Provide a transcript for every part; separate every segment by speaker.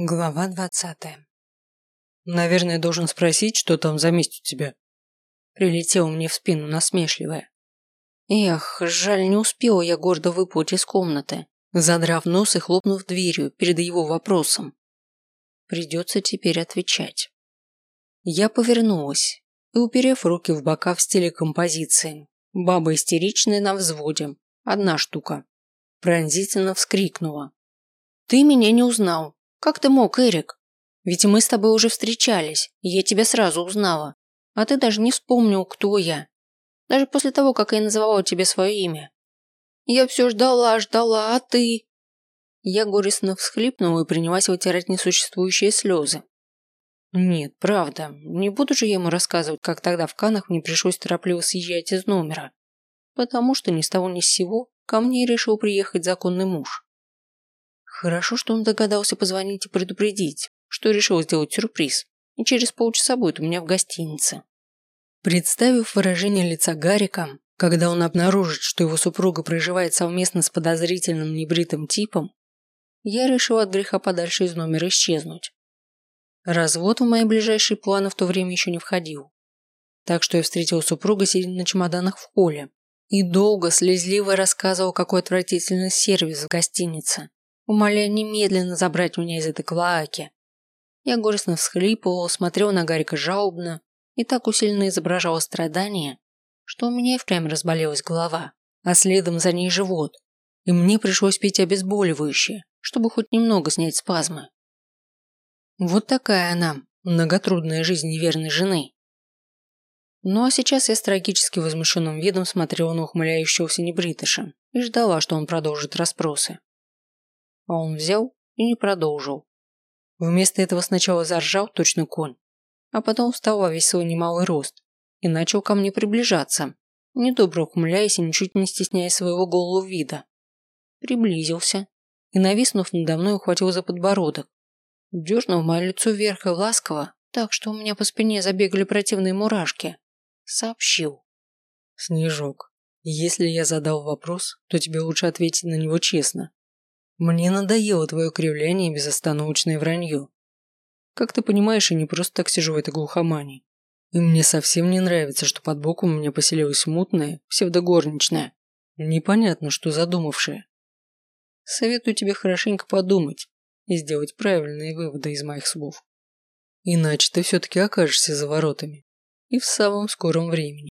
Speaker 1: Глава двадцатая. «Наверное, должен спросить, что там за месть у тебя?» Прилетел мне в спину насмешливая. Эх, жаль, не успела я гордо выплыть из комнаты, задрав нос и хлопнув дверью перед его вопросом. Придется теперь отвечать. Я повернулась и, уперев руки в бока в стиле композиции, баба истеричная на взводе, одна штука, пронзительно вскрикнула. «Ты меня не узнал, как ты мог, Эрик? Ведь мы с тобой уже встречались, и я тебя сразу узнала. А ты даже не вспомнил, кто я. Даже после того, как я называла тебе свое имя. Я все ждала, ждала, а ты...» Я горестно всхлипнула и принялась вытирать несуществующие слезы. Нет, правда, не буду же я ему рассказывать, как тогда в Канах мне пришлось торопливо съезжать из номера. Потому что ни с того ни с сего ко мне решил приехать законный муж. Хорошо, что он догадался позвонить и предупредить, что решил сделать сюрприз, и через полчаса будет у меня в гостинице. Представив выражение лица Гарика, когда он обнаружит, что его супруга проживает совместно с подозрительным небритым типом, я решил от греха подальше из номера исчезнуть. Развод в мои ближайшие планы в то время еще не входил. Так что я встретил супруга, сидя на чемоданах в холле, и долго слезливо рассказывал, какой отвратительный сервис в гостинице, умоляя немедленно забрать меня из этой клоаки. Я горестно всхлипывал, смотрел на Гарика жалобно и так усиленно изображал страдания, что у меня и впрямь разболелась голова, а следом за ней живот, и мне пришлось пить обезболивающее, чтобы хоть немного снять спазмы. Вот такая она, многотрудная жизнь неверной жены. Ну а сейчас я с трагически возмущенным видом смотрела на ухмыляющегося небритыша и ждала, что он продолжит расспросы. А он взял и не продолжил. Вместо этого сначала заржал точно конь, а потом встал во весь свой немалый рост и начал ко мне приближаться, недобро ухмыляясь и ничуть не стесняя своего голого вида. Приблизился и, нависнув надо мной, ухватил за подбородок. Дернул мое лицо вверх и ласково, так что у меня по спине забегали противные мурашки. Сообщил. «Снежок, если я задал вопрос, то тебе лучше ответить на него честно. Мне надоело твое кривляние и безостановочное вранье. Как ты понимаешь, я не просто так сижу в этой глухомании. И мне совсем не нравится, что под боком у меня поселилась мутная, псевдогорничная. Непонятно, что задумавшая. Советую тебе хорошенько подумать и сделать правильные выводы из моих слов. Иначе ты все-таки окажешься за воротами. И в самом скором времени.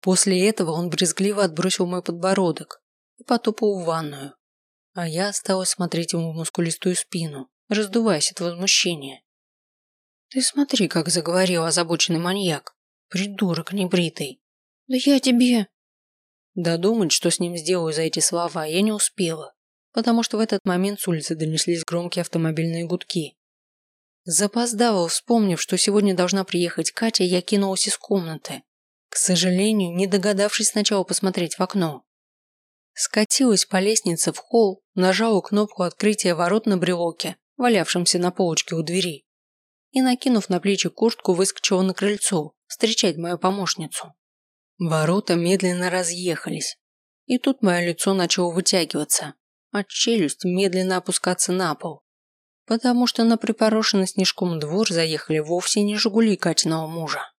Speaker 1: После этого он брезгливо отбросил мой подбородок и потопал в ванную, а я осталась смотреть ему в мускулистую спину, раздуваясь от возмущения. «Ты смотри, как заговорил озабоченный маньяк. Придурок небритый. Да я тебе...» Додумать, что с ним сделаю за эти слова, я не успела, потому что в этот момент с улицы донеслись громкие автомобильные гудки. Запоздала, вспомнив, что сегодня должна приехать Катя, я кинулась из комнаты, к сожалению, не догадавшись сначала посмотреть в окно. Скатилась по лестнице в холл, нажала кнопку открытия ворот на брелоке, валявшемся на полочке у двери, и, накинув на плечи куртку, выскочила на крыльцо встречать мою помощницу. Ворота медленно разъехались, и тут мое лицо начало вытягиваться, а челюсть медленно опускаться на пол, потому что на припорошенный снежком двор заехали вовсе не «Жигули» Катиного мужа.